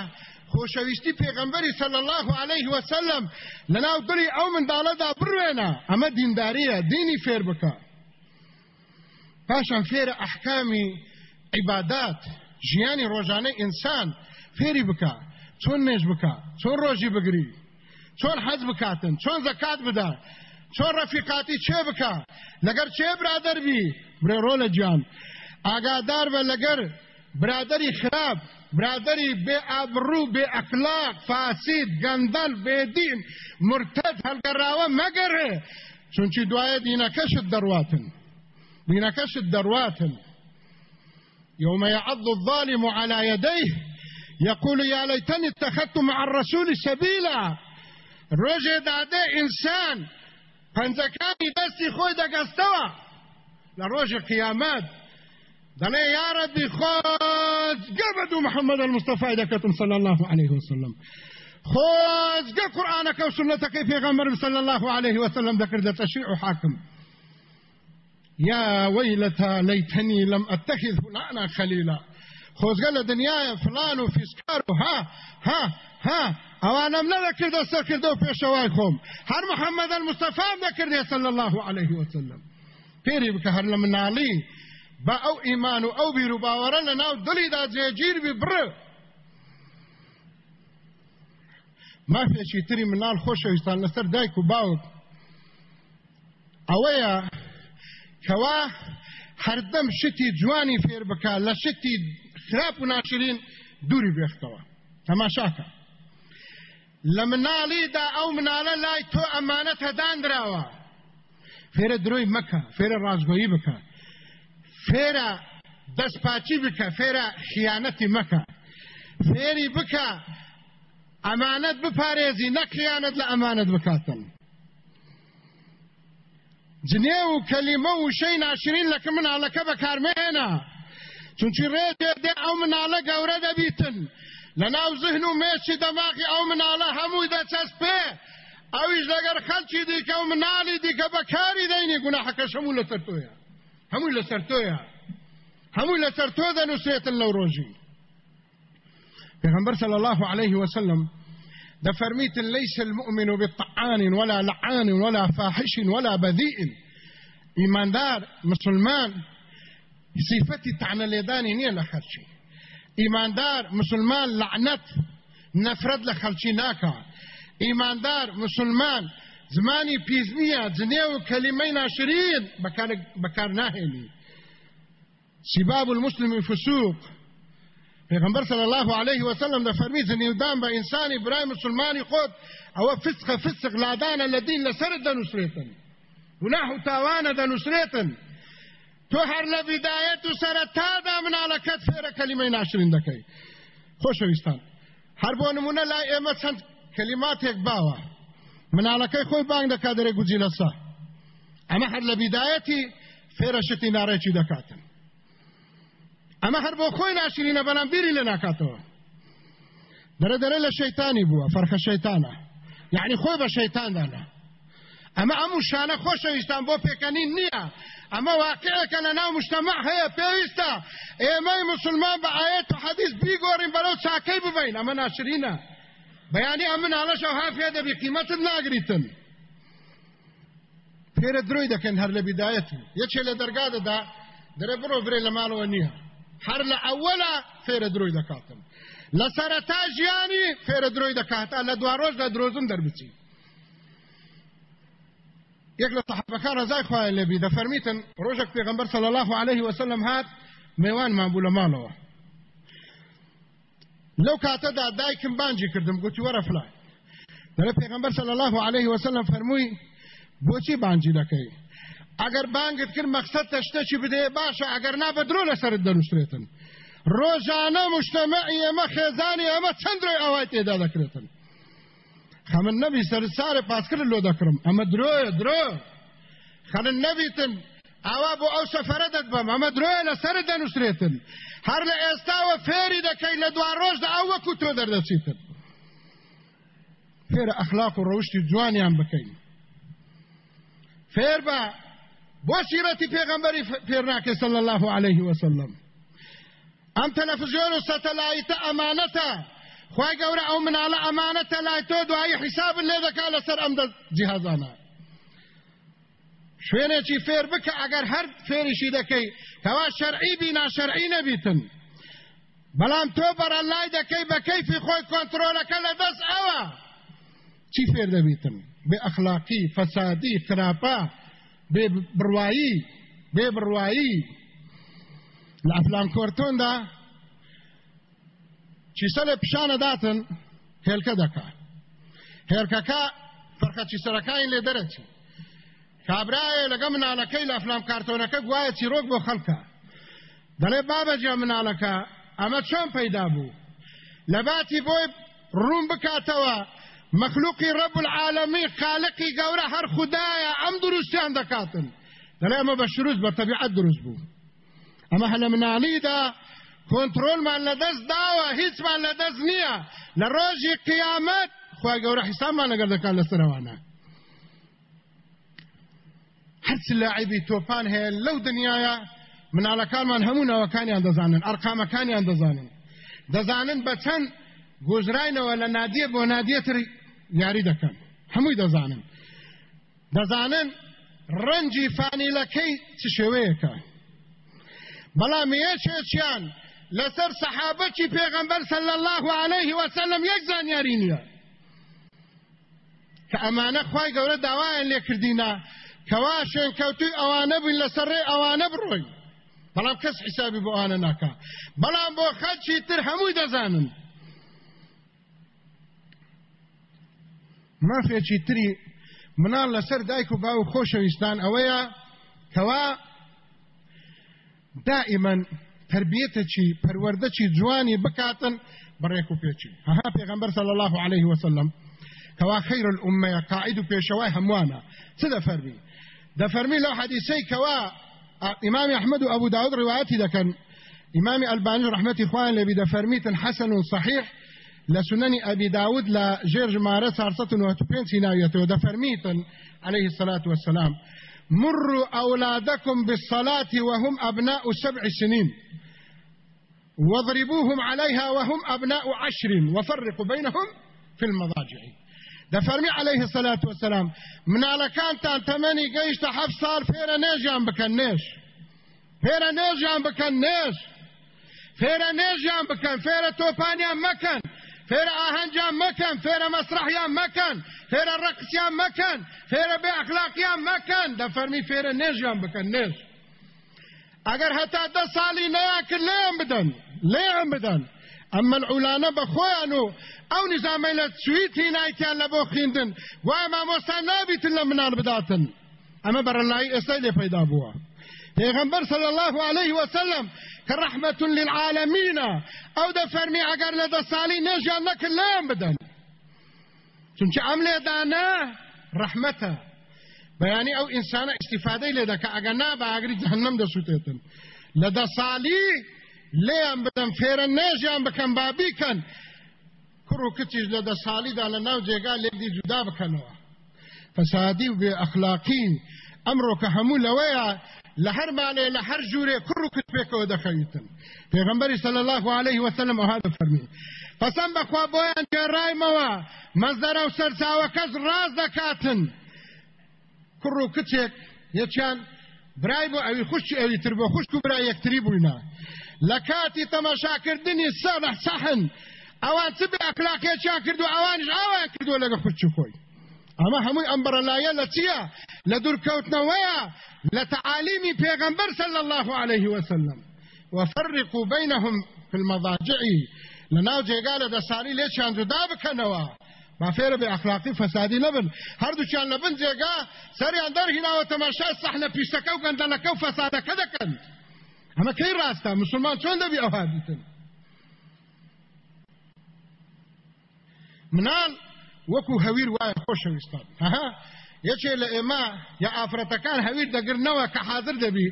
خۆشەویستی پێغەمبەری صلی الله عليه وسلم لەناو دڵی ئەو منداڵەدا بڕوێنە ئەمە دینداریە دینی فێر بکە. پاشان فێرە ئەحکامی عیبادات ژیانی ڕۆژانەی ئینسان فێری بکە چۆن نێژ بکە چۆن ڕۆژی بگری چۆن حەز بکاتن چۆن زەکات بدا چۆن ڕەفیقاتی چێ بکە؟ لەگەر چێ برادەربی برێ ڕۆلە گیان ئاگادار بە لەگەر برادری خراپ برادری بێ ئابڕوو بێ ئەخلاق فاسید گەندەل بێدین مرتد هەلگەڕاوە مەگەڕێ چونچی دوایە دینەکەشت دەڕواتن. دینەکەشت دەڕواتن. يوم يعض الظالم على يديه يقول يا ليتني اتخذت مع الرسول سبيلا ڕۆژێ دادێ ئینسان پەنجەکانی دەستی خۆی دەگەستەوە لە ڕۆژی قیامەت دەڵێ یارەبی خۆزگە بەدوو محەممەد المستەفای دەکەتم صلی الله عليه وسلم. خۆزگە قورآانەکە و سنەتەکەی پێغەمبەرم صلی الله عليه وسلم دەکردە تەشیع و حاکم. يا ويلتى ليتني لم اتخذ فلانا خليلا خۆزگە لە دنیاە فلان و فیسکار و ها ها ها ئەوانم نەدەکردە سەرکردە و پێشەوای خۆم. هەر محەممەد المستەفام دەکردێ صلی الله عليه وسلم. پێری بکە هەر لە مناڵی. با ئەو ئیمان و ئەو بیر و باوەڕە لە ناو دڵیدا جێگیر بی بڕ مافێکی تری مناڵ خۆشەویستان لەسەر دایک و باوک. ئەوەیە کەوا هەردەم شتی جوانی فێر بکە لە شتی خراپ و ناشرین دووری بێختەوە. تەماشاکە. لە مناڵیدا ئەو مناڵە لای تۆ ئەمانەت هەدانراوە فێرە درۆی مەکە فێرە ڕازگۆیی بکە. فێرە دەستپاچی بکە فێرە خیانەتی مەکە. فێری بکە ئەمانەت بپارێزی نەخیانەت لە ئەمانەت بکاتن. جنێ و کەلیمە و شەی ناشرین لەکە مناڵەکە بەکارمێنە. چونچی ڕێژێ دێ ئەو مناڵە گەورە دەبیتن. لە ناو زهن و مێچی دەماغی ئەو مناڵە هەمووی دەچەسپێ ئەویش لەگەر خەلکی دیکە و مناڵی دیکە بەکاری دەینی گوناحەکەش هەموو لەسەر تۆیە هەمووی لەسەر تۆیە هەمووی لەسەر تۆ دەنووسێتن لەو ڕۆژی پیغمبر صلى الله عليه وسلم ده فرميت ليس المؤمن بالطعان ولا لعان ولا فاحش ولا بذيء إيمان دار مسلمان صفتي تعنى ليداني نيه لخرشي إيمان دار مسلمان لعنت لخرشي ناكا إيمان دار مسلمان زماني بيزنية جنيو كلمين عشرين بكار, بكار ناهلي سباب المسلم فسوق پیغمبر صلی الله علیه وسلم د فرمی زنیدان به انسان برای مسلمانی خود أو فسق فسق لادان الذين لسر د نصرتن ګناه تاوان د تۆ هەر لە بیدایەت و سەرەتادا مناڵەکەت فێرە کەلیمەی ناشرین دەکەی. خۆشەویستان. هەر بۆ نمونە لای ئێمە چەند کەلیماتێک باوە. مناڵەکەی خۆی بانگ دەکات دەرێ گوجی لەسا ئەمە هەر لە بیدایەتی فێرەشتی ناڕێکی دەکاتن. ئەمە هەر بۆ خۆی ناشرینە بەنام بیری لە ناکاتەوە. دەرە دەرە لە شەیتانی بووە فەرخە شەیتانە. یعنی خۆی بە شەیتاندانە. ئەمە ئەم شانە خۆشەویستان بۆ پێکەنین نییە. واقعەکە لە ناو مشتمە هەیە پێویستە ئێمەی مسلمان بە ئاەت و حەدیث بیگۆڕین بەرەو چاکەی ببین. ئەمە ناشرینە بەیانی ئەم مناڵەش ئەو هافێ دەبی قیمەتت ناگریتن. پێرە درۆی دەکەن هەر لە بیدایەت یەکێ لە دەرگادەدا دەرە بڕۆ برێ لە ماڵەوە نییە هەر لە ئەوەلا فێرە درۆی دەکاتم لە سەرەتا ژیانی فێرە درۆی دەکاتە لە دوا ڕۆژ لە درۆزم دەربچی یەک لە صحابەکان ڕزای خوای لێبی دەفەرمیتن ڕۆژێک پێغەمبەر صلی الله عليه وسلم هات میوانمان بوو لە ماڵەوە لەو کاتەدا دایکم بانجی کردم گوتی وەرە فلان. دەرە پێغەمبەر صلی الله عليه وسلم فەرمووی بۆچی بانجی دەکەی ئەگەر بانگت کرد مەقسەد تەشتەکی بدێ باشە ئەگەر نابە درۆ لەسرت دەنووسێتن ڕۆژانە مشتەمەعی ئێمە خێزانی ئەمە چەندڕێ ئەوای تێدا دەکرێتن خەمن نەبی سەر سارێ پاسکرد لۆ دەکڕم ئەمە درۆیە درۆ خەنن نەبیتن ئاوا بۆ ئەو سەفەرە دەتبم ئەمە درۆیە لەسرت دەنووسێتن هەر لە ئێستاوە فێری دەکەی لە دوان ڕۆژدا ئەو وەکو تۆ دەردەچیتن فێرە ئەخلاق و ڕەوشتی جوانیان بکەین فێر بە بۆ سیرەتی پێغەمبەری پێرناکە صلی الله عليه وسلم ئەم تەلەڤیزیۆن و سەتەلایتە ئەمانەتە خی گەورە ئەو مناڵە ئەمانەتە لای تۆ دوایی حیسابن لێ دەکا لەسەر ئەم جیهازانە. شوێنێکی فێر بکە ئەگەر هەر فێریشی دەکەی کەوا شەرعی بی ناشەرعی نەبیتن. بەڵام تۆ بەرە لای دەکەی بە کەیفی خۆی کۆنتترۆلەکە لە دەست ئەوە. چی فێر دەبیتن؟ بێ ئەخلاقی فەسادی خراپە بێ بڕوایی بێ بڕوایی. لە ئەفلان کۆرتۆندا چیسە لە پیشانە داتن هێلکە دەکا هێرکەکە فەرخە چیسەرەکانی لێ دەرەچی کابرایە لەگە مناڵەکەی لە ئەفلام کارتۆنەکە گوایە چیرۆک بۆ خەڵکە دەڵێ بابەجێ مناڵەکە ئەمە چۆن پەیدا بوو لە باتی بۆی ڕوون بکاتەوە مخلوقی رب العالمی خالقی گەورە هەر خدایە ئەم دروستیان دەکاتن دەڵێ ئەمە بە شروز بە تەبیعەت دروست بوو ئەمە هەلە مناڵیدا کۆنتترۆلمان لەدەست داوە هیچمان لەدەست نییە. لە ڕۆژی قیامەت خی گەورە حیسامان لەگەر دەکات لەسەرەوانە هەرچ لاعیبی تۆپان هەیە لەو دنیاە مناڵەکانمان هەموو ناوەکانیان دەزانن ئەرقامەکانیان دەزانن دەزانن بە چەند گۆژراینەوە لە نادیە بۆ نادیەتری یاری دەکەن. هەمووی دەزانن. دەزانن ڕەنجی فانیلەکەی چ شێوەیەکە. بەڵام یەکێکیان لەسەر سەحابەکی پێغەمبەر صلی الله عليه وسلم یەک زانیاری نییە. کە ئەمانە خوای گەورە داوایان لێکردینە کەوا شوێن کەوتوی ئەوانە بووین لەسەر ڕێ ئەوانە بڕۆین. بەڵام کەس حیسابی بۆ ئەوانە ناکا. بەڵام بۆ خەلکی تر هەمووی دەزانن. مافێکی تری مناڵ لەسەر دایک و باو خۆشەویستان ئەوەیە کەوا دائما تربیەتێکی پەروەردەکی جوانی بکاتن بەڕێک و پێچی هەها پێغەمبەر صلی الله عليه وسلم کەوا خیر الأمة قاعد و پێشەوای هەموانە چ دەفەرمی دەفەرمی لەو حەدیسەی کەوا إمام أحمد وأبو داود رواياتي دكن إمام الباني رحمة إخوان لبي دفرميت حسن صحيح لسنن أبي داود لجيرج مارس عرصة وهتبين سيناويته دفرميت عليه الصلاة والسلام مروا أولادكم بالصلاة وهم أبناء سبع سنين واضربوهم عليها وهم أبناء عشر وفرقوا بينهم في المضاجع. دفرمي عليه الصلاة والسلام. من على كانت تمني قيش تحف صار فيرا نيجان بكنيش فيرا نيجان بكنيش فيرا نيجان بكن. فيرا توبانيان مكن. فيرا آهنجان مكن. فيرا مسرحيان مكن. فيرا رقصيان مكن. فيرا بأخلاقيان مكن. دفرمي فيرا نيجان بكنيش اگر هەتا دە ساڵی نەیاکرد لێم بدەن لێم بدەن ئەمە ئەولانە بەخۆیان و ئەو نظامەی لە سویتی نایتیان لە بۆ خوێندن وای مامۆستا نابیتن لە منال بداتن. ئەمە بەرەلایی ئێستا لێ پەیدا بووە پێغەمبەر صلی الله عليه وسلم كرحمة للعالمين أو ده فرمي اگر لدى سالي نجان نكن لهم بدن. چونچه عمله دانا رحمته. بەیانی ئەو ئینسانە استیفادەی لێ دەکە ئەگە نابە ئاگری جەهنم دەسووتێتن لە دەساڵی لێیان بدەم فێرە نێژیان بکەم بابیکەن کوڕ و کچیش لە دەساڵیدا لە ناو جێگا لێدی جودا بکەنەوە فەسادی و بێ ئەخلاقی ئەمڕۆ کە هەموو لەوەیە لە هەر مالێ لە هەر ژوورێ کوڕ و کت پێکەوە دەخەویتن پێغمبەری صلی الله عليه وسلم هذا فەرمی پسم بەخوا بۆیان گێڕایمەوە مەزدەرە و سەرچاوەکەس ڕاز دەکاتن کوڕ و کچێک یەکیان برای بۆ ئەوی خوشتی ئەوی تر بۆ خوشک و برای یەکتری بووینا. لە کاتی تەماشاکردنی سەح سەحن ئەوان چ بێ ئەخلاقیەکیان کردو ئەوانش ئاوان کردو لەگە خوشتی خۆی. ئەمە هەمووی ئەمبەرەلایە لە چییە؟ لە دوورکەوتنەوەیە لە تعالیمی پێغەمبەر صلی الله عليه وسلم. وفرقوا بينهم في المضاجع. لناو جێگا لە دەساری لێچیان جودا بکەنەوە. با فێرە بێ ئەخلاقی فەسادی نەبن هەردووچیان لە بن جێگا سەریان دەرهیناوە تەماشای سەحنە پیشەکە و گەندەلەکە و فەسادەکە دەکەن ئەمە کەی ڕاستە مسلمان چۆن دەبی ئەوها بیتن؟ منان وەکو هەویر وایە خۆشەویستان هەها یەکێ لە ئێمە یا ئافرەتەکان هەویر دەگرنەوە کە حاضر دەبی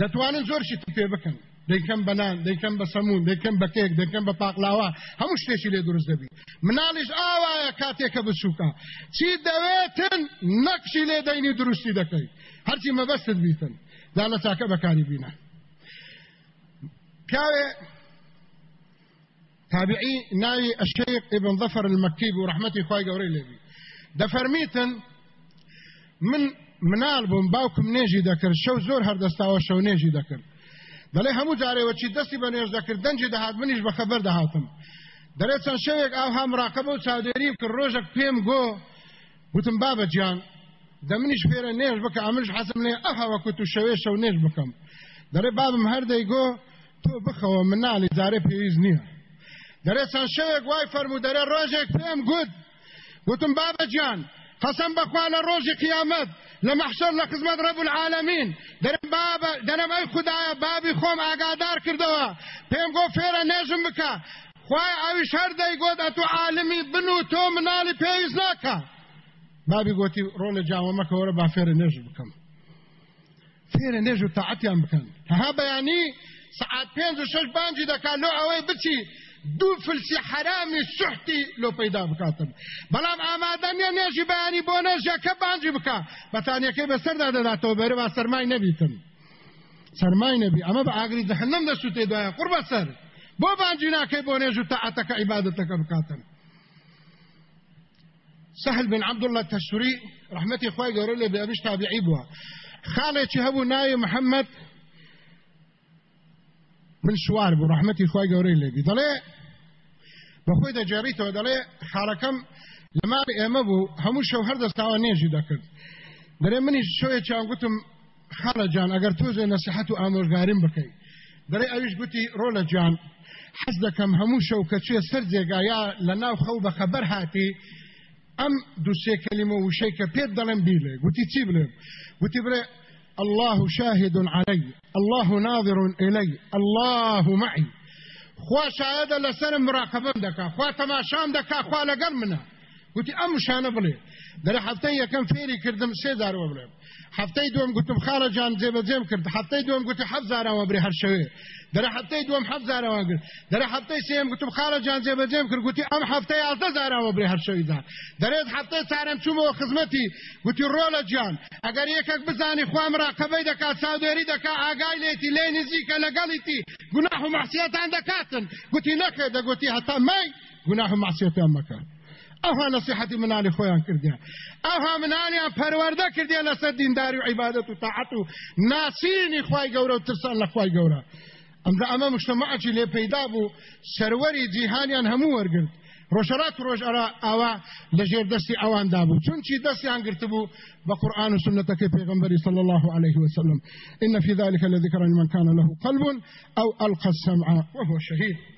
دەتوانن زۆرشی پێ بکەن دەیکەم بەنان دەیکەم بە سەمون دەیکەم بە کێک دەیکەم بە پاقلاوە هەموو شتێکی لێ دروست دەبی مناڵیش ئاوایە کاتێکە بچووکە چی دەوێتن نەکشی لێ دەینی دروستی دەکەی هەرچی مەبەستت بیتن دا لە چاکە بەکاری بینە پیاوێ تابعی ناوی الشيخ ابن ظفر المكي ورحمتي خواهي قوري لبي دفرميتن من منال بوم باوکم نێژی دەکرد شەو زۆر هەردەستاوە شەو نێژی دەکرد دەڵێ هەموو جارێوەچی دەستی بە نێژ دەکرد دەنجی دەهات منیش بە خەبەر دەهاتم. دەڵێت چەند شەوێک ئاو هەمڕاقەبە و چاودێری کرد ڕۆژێک پێم گۆ وتم بابە گیان دەمنیش فێرە نێژ بکە ئەمنش حەزم لێ ئەهاوەکو تو شەوێ شەو نێژ بکەم. دەڕێ بابم هەردەی گۆ تۆ بخەوە مناڵی جارێ پێویست نییە. دەرێ چەند شەوێک وای فەرمو دەرێ ڕۆژێک پێم گوت. وتم بابە گیان قسم بخوا لە ڕۆژی قیامەت لە مەحشەر لە خزمەت ڕەب العالمین دەرم ئەی خدایە بابی خۆم ئاگادار کردەوە پێم گۆ فێرە نێژم بکە. خوای ئەویش هەر دەیگۆت ئەتو عالمی بن و تۆ مناڵی پێویست ناکە. بابی گوتی ڕۆ لە جاوەمەکەوەرە با فێرە نێژ بکەم. فێرە نێژ و تاعەتیان بکەن. هەها بەیانی سعات پێنج و شەش بانجی دەکات لۆ ئەوەی بچی. دوو فلسی حرامی سوحتی لۆ پەیدا بکاتن بەڵام ئامادەنیە نێژی بەیانی بۆ نێژەکە بانجی بکە بەتانیەکەی بەسەردا دەداتەوە بەرە با سەرمای نەبیتن سەرمای نەبی ئەمە بە ئاگری دەهنم دەسووتێ دوایە قڕ بەسەر بۆ بانجی ناکەی بۆ نێژ و تەعەتەکە عیبادەتەکە سهل بن عبد الله التستري رحمتي گەورە لێ بێ ئەویش تابعی بووە خاڵێکی هەبوو ناوی محەممەد من شوار بوو ڕحمەتی خوای گەورەی لێبی دەڵێ بەخۆی دەجێڕیتەوە دەڵێ خاڵەکەم لە ماڵی ئێمە بوو هەموو شەو هەردەستاوە نێژی دەکرد. دەرێ منیش شوێکیان گوتم خاڵە جان ئەگەر تۆزێ نەسیحەت و ئامۆژگاریم بکەیت دەرێ ئەویش گوتی ڕۆلە جان حەز دەکەم هەموو شەو کە چێ سەر جێگایا لە ناو خەو بە خەبەر هاتی ئەم دووسێ کەلیمە وشەی کە پێت گوتی چی بڵێم گوتی بڵێ الله شاهد علي الله ناظر إلي الله معي. خوا شاهد لسرم مراقبم دكا خوا تماشام دكا خوا لقل منه قلت أم شانه بلي هەفتەی یەکەم فێری کردم سێ زارەوە بڵێم. هەفتەی دوم گوتم خاڵە جان جێبەجێم کرد هەفتەی دوم گوتی حەف زارەوە برێ هەر شەوێ دەرە هەفتەی دوم حەف زارەوە کرد دەرە هەفتەی سێم گوتم خاڵە جان جێبەجێم کرد گوتی ئەم هەفتەی ئازدە زارەوە برێ هەر شەویدا دەرێت هەفتەی چارەم چوومەوە خزمەتی گوتی ڕۆلە جان. ئەگەر یەکێک بزانی خوام ڕاقەبەی دەکات چاودێری دەکا ئاگای لێتی لێ نزیکە لەگەڵیتی گوناح و مەحسیەتان دەکاتن گوتی نەکێ دەگوتی هەتا مەی گوناح و مەحسیەتیان مەکات ئەوها نصیحەتی منالی خۆیان کردیان. ئەوها منانیان پەروەردە کردیان لەسەر دینداری و عیبادەت و تاعەت و ناسینی خوای گەورە و ترسان لە خوای گەورە. ئەمدا ئەمە مشتمەعەکی لێ پەیدا بوو سەروەری جیهانیان هەموو وەرگرت. ڕۆژەرات ڕۆژ ئەرا ئاوا لەژێر دەستی ئەواندا بوو. چونچی دەستیان گرتبوو بقرآن وسنتك پیغمبري صلى الله عليه وسلم. إن في ذلك لذكرى لمن كان له قلب أو ألقى السمع وهو شهيد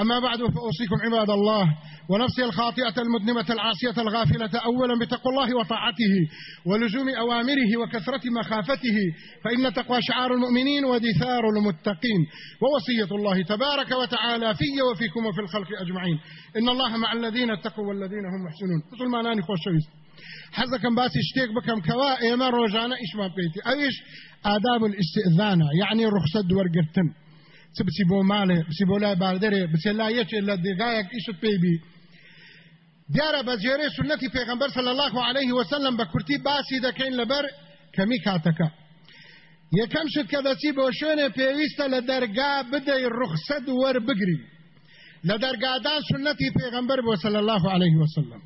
أما بعد فأوصيكم عباد الله ونفسي الخاطئة المذنبة العاصية الغافلة أولا بتقوى الله وطاعته ولزوم أوامره وكثرة مخافته فإن تقوى شعار المؤمنين ودثار المتقين. ووصية الله تبارك وتعالى في وفيكم وفي الخلق أجمعين. إن الله مع الذين اتقوا والذين هم محسنون. مثل ما خوش شويست حەزەکەم باسی شتێک بکەم کەوا ئێمە ڕۆژانە ئیشمان بکەیتی ئەویش ئاداب الاستئذانە یعنی ڕخسەت دووەرگرتن چ بچی بۆ ماڵێ بچی بۆ لای باردەرێ بچێ لا یەکێ لە دێگایەک ئیشت پێیبی دیارە بە جێرەی سنەتی پێغەمبەر صلی الله عليه وسلم بە کورتی باسی دەکەین لەبەر کەمی کاتەکە یەکەم شت کە دەچی بۆ شوێنێ پێویستە لە دەرگا بدەی ڕخسەد وەربگری لە دەرگادان سنەتی پێغەمبەر بۆ صلی الله عليه وسلم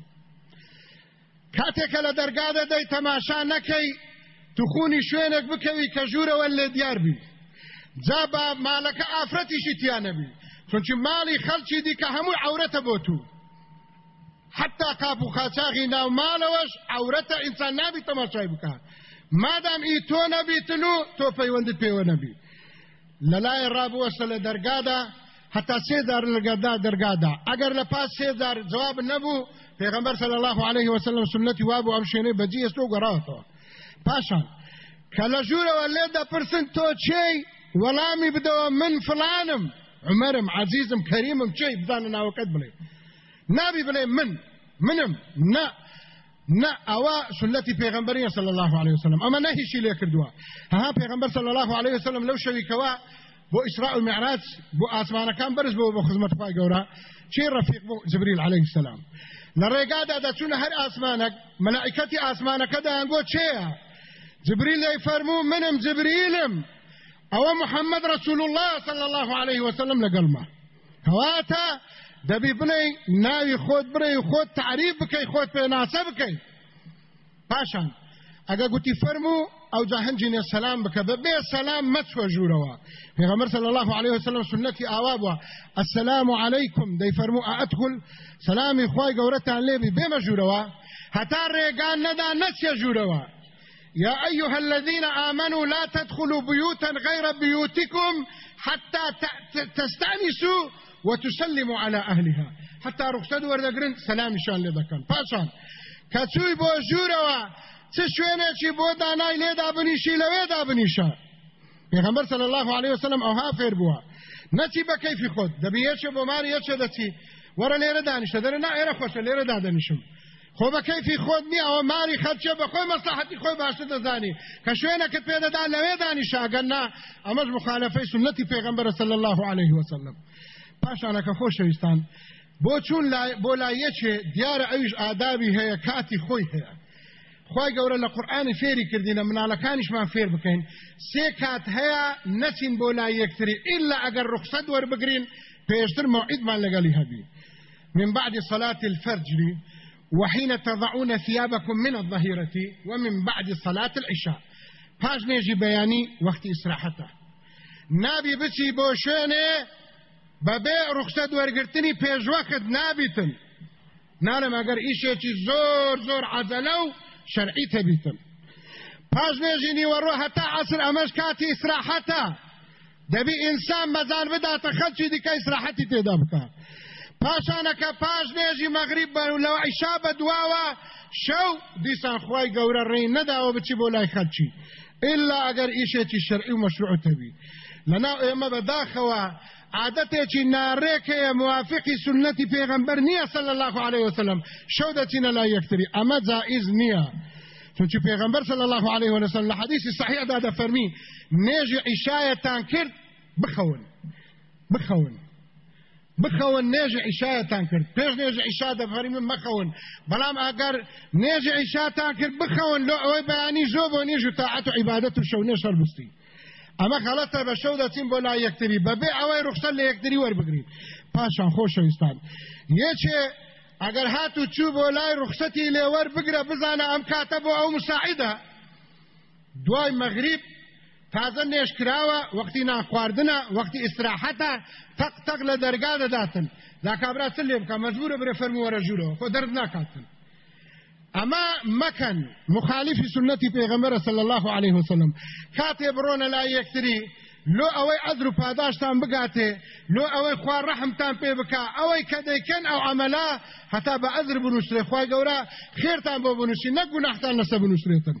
کاتێکە لە دەرگادە دەی تەماشا نەکەی توخونی شوێنێک بکەوی کە ژوورەوە لێ دیار بی جا بە مالەکە ئافرەتیشی تیانەبی چونچی ماڵی خەڵکی دیکە هەموو عورەتە بۆ تو حتا قاپ و قاچاغی ناو ماڵەوەش عورەتە ئینسان نابی تەماشای بکات مادام ئی تۆ نەبیتن و تۆ پەیوەندت پێوە نەبی لەلای ڕابوەسە لە دەرگادا حتا سێدار لەگەدا دەرگادا ئەگەر لە پاس سێدار جواب نەبوو پێغەمبەر صلی الله عليه وسلم وابوو ئەم شوێنەی بەجی ئێستۆ گەڕاوەتەوە پاشان کە لە ژوورەوە لێ دەپرسن تۆ چێی وەڵامی بدەوە من فلانم. عمرم عزیزم کەریمم چێی بزانە ناوەکەت بڵێ؟ نابی بڵێ من منم نا نا ئەوە سنەتی پێغمبەری صلی الله عليه وسلم. ئەمە نەهیشی لێ کردووە. ها پێغمبەر صلی الله عليه وسلم لەو شەویکەوە بۆ ئیسراء و معراج بۆ ئاسمانەکان بەرز بۆ بۆ خزمەت خوای گەورە. چی ڕەفیق بۆ جبریل عليه السلام لە ڕێگادا دەچونە هەر ئاسمانەک مەلائکەتی ئاسمانەکە دەیانگۆ چێە جبریل لەی فەرموو منم جبریلم. أو محمد رسول الله صلى الله عليه وسلم لقلمه. هواتا دبي بني ناوي خود بري خود تعريف بكي خود بناسه بكي. باشان اگه گوتی فرمو أو جاهنجين السلام بك ببي السلام متسوى جوروا. پیغمبر صلى الله عليه وسلم سنتي آوابوا السلام عليكم دي فرمو ادخل سلامي خواهي قورتان ليبي بما جوروا هتا ريقان ندا نسيا جوروا. يا أيها الذين آمنوا لا تدخلوا بيوتا غير بيوتكم حتى تستأنسوا وتسلموا على أهلها. حتى رخصد وردقرن سلام شان لذكان پاشان كتوي بو جوروا تشوينه چي بو داناي ليدا بنيشي لويدا بنيشا پیغمبر صلى الله عليه وسلم اوها فير بوا نتي بكيف خود دبي يچه بو ماري يچه دتي ورا ليره دانشه در نه ايره خوشه ليره دانشم خۆ بە کەیفی خۆت نی ئەوە ماری خەرچێ بە خۆی مەسلحەتی خۆی باشتر دەزانی. کە شوێنەکە پێدەدا لەوێ دانیشاگەننا ئەمەش مخالفەی سنەتی پێغەمبەرە صلی الله عليه وسلم. پاشانەکە خۆشەویستان بۆ چوون بۆ لایەکێ دیارە ئەویش ئادابی هەیە کاتی خۆی هەیە. خی گەورە لە قورآانی فێری کردینە مناڵەکانیشمان فێر بکەین. سێ کات هەیە نەچین بۆ لای یەکتری ئللا ئەگەر ڕخسەد وەربگرین پێشتر مەعیدمان لەگەڵی هەبی. من بعد صلاة الفجر وحين تضعون ثيابكم من الظهيرة ومن بعد صلاة العشاء. پاش نێژی بەیانی وەختی ئیسراحەتە نابی بچی بۆ شوێنێ بەبێ ڕوخسەت وەرگرتنی پێشوەکت نابیتن. نالم ئەگەر ئیشێکی زۆر زۆر عەزەلە و شەرعی تەبیتن پاش نێژی نیوەڕۆ هەتا عسر ئەمەش کاتی ئیسراحەتە دەبی ئینسان بەزان بداتە خەلکی دیکە ئیسراحەتی تێدا بکات. پاشانەکە پاش نێژی مەغریب بە لەوە عیشا بە دواوە شەو دیسان خی گەورە ڕێی نەداوە بچی بۆ لای خەلکی. ئللا ئەگەر ئیشێکی شەرعی و مەشروعتەبی لەناو ئێمە بەداخەوە عادەتێکی ناڕێکەیە موافقی سنەتی پێغەمبەر نییە صلی الله عليه وسلم شەو دەچینە لای یەکتری. ئەمە جائز نییە. چونچ پێغەمبەر صلی الله عليه وسلم لە حدیثی صحیحدا دەفەرمی نێژی عیشایەتان کرد بخەون. بخەون. بخەون نێژە عیشایەتان کرد پێش نێژە عیشا دەفەری من مەخەون بەڵام ئەگەر نێژە عیشاتان کرد بخەون لۆ ئەوەی بەیانی زۆ بۆ نێژ و تاعەت و عیبادەت و شەو نێش هەڵبستی ئەمە خەڵەتە بە شەو دەچین بۆ لا یەکتری بەبێ ئەوەی ڕوخسەر لە یەکتری وەربگرین پاشان خۆشەویستان یەکێ ئەگەر هات و چوو بۆ لای ڕوخسەتی لێوەر بگرە بزانە ئەم کاتە بۆ ئەو مساعیدە دوای مەغریب تازە نێشکراوە وەختی ناخواردنە وەختی ئیسراحەتە تەق تەق لە دەرگا دەداتن. دا کابرا چ لێ بکە؟ مەجبورە برێ فەرمووەرە ژوورەوە خۆ دەرد ناکاتن. ئەمە مەکەن مخالفی سنەتی پێغەمبەرە صلی الله عليه وسلم. کاتێ بڕۆنە لای یەکتری. لۆ ئەوەی ئەدر و پاداشتان بگاتێ. لۆ ئەوەی خوار ڕەحمتان پێ بکە ئەوەی کە دەیکەن ئەو عملا هەتا بە ئەدر بنووسێ خوای گەورە خێرتان بۆ بنووسی. نەگوناحتان لەسە بنووسێتن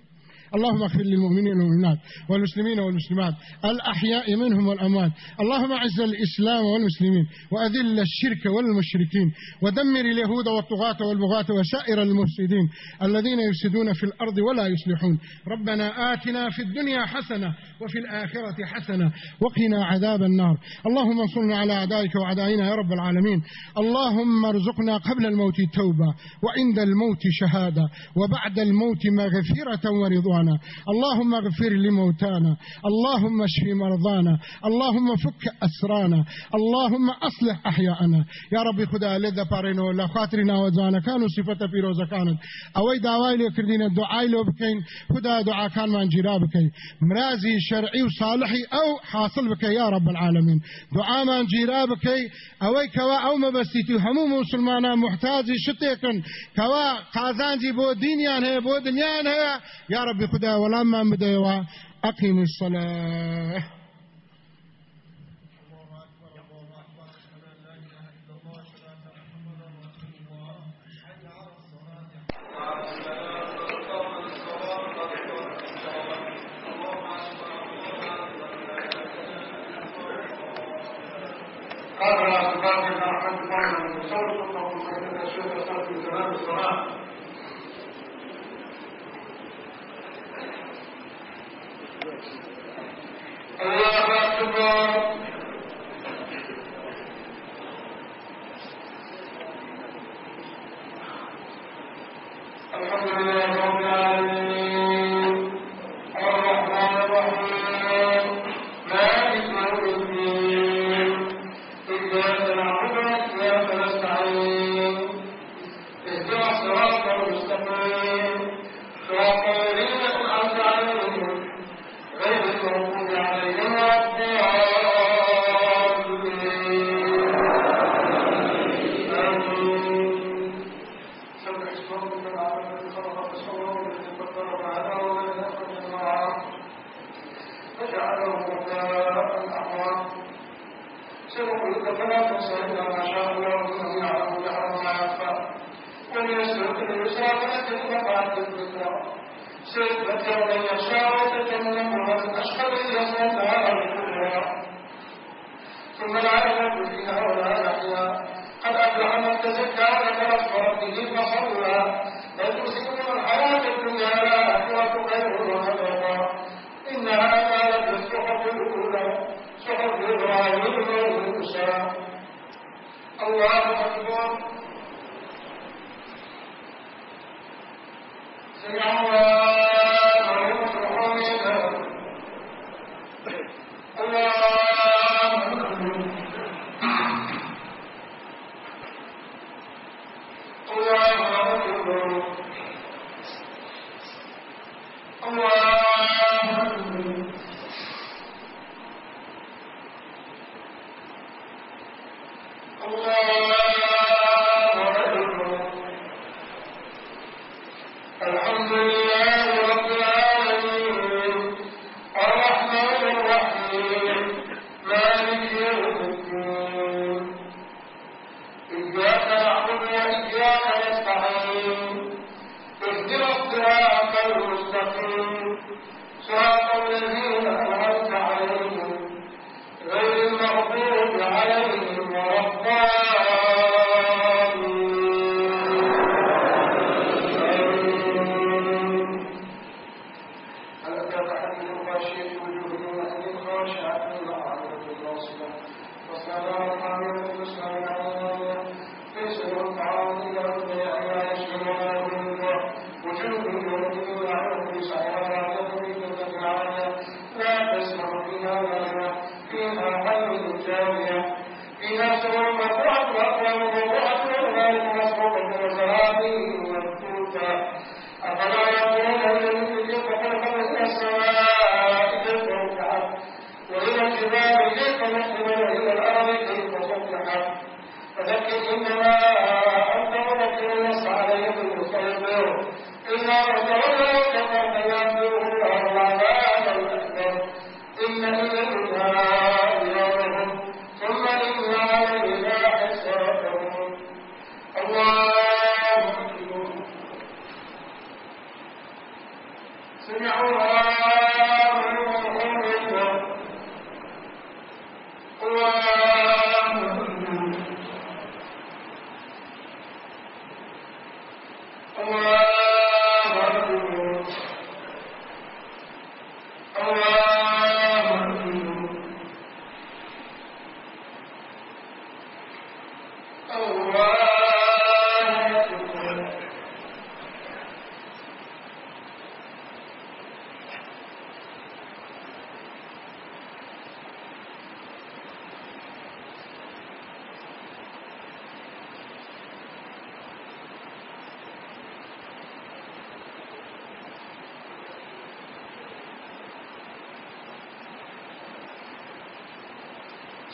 اللهم اغفر للمؤمنين والمؤمنات والمسلمين والمسلمات الأحياء منهم والأموات. اللهم أعز الإسلام والمسلمين وأذل الشرك والمشركين ودمر اليهود والطغاة والبغاة وسائر المفسدين الذين يفسدون في الأرض ولا يصلحون. ربنا آتنا في الدنيا حسنة وفي الآخرة حسنة وقنا عذاب النار. اللهم انصرنا على أعدائك وأعدائنا يا رب العالمين. اللهم ارزقنا قبل الموت توبة وعند الموت شهادة وبعد الموت مغفرة ورضوان مرضانا اللهم اغفر لموتانا. اللهم اشف مرضانا. اللهم فك أسرانا. اللهم أصلح أحياءنا. يا ربي خدا لذا بارينو لا خاطرنا وزانا كانوا صفة في روزة كانت أوي دعواي لي كردين الدعاء لو بكين خدا دعاء كان من جرا بكين مرازي شرعي وصالحي أو حاصل بك يا رب العالمين دعاء من جرا بكي أوي كوا أو مبستيتي همو مسلمانا محتاجي شتيكن كوا قازانجي بو دينيان هي بو دنيان هي يا ربي خدا ولا ما مديوا أقيم الصلاة Thank you.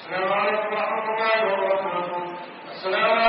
السلام عليكم ورحمة الله وبركاته. السلام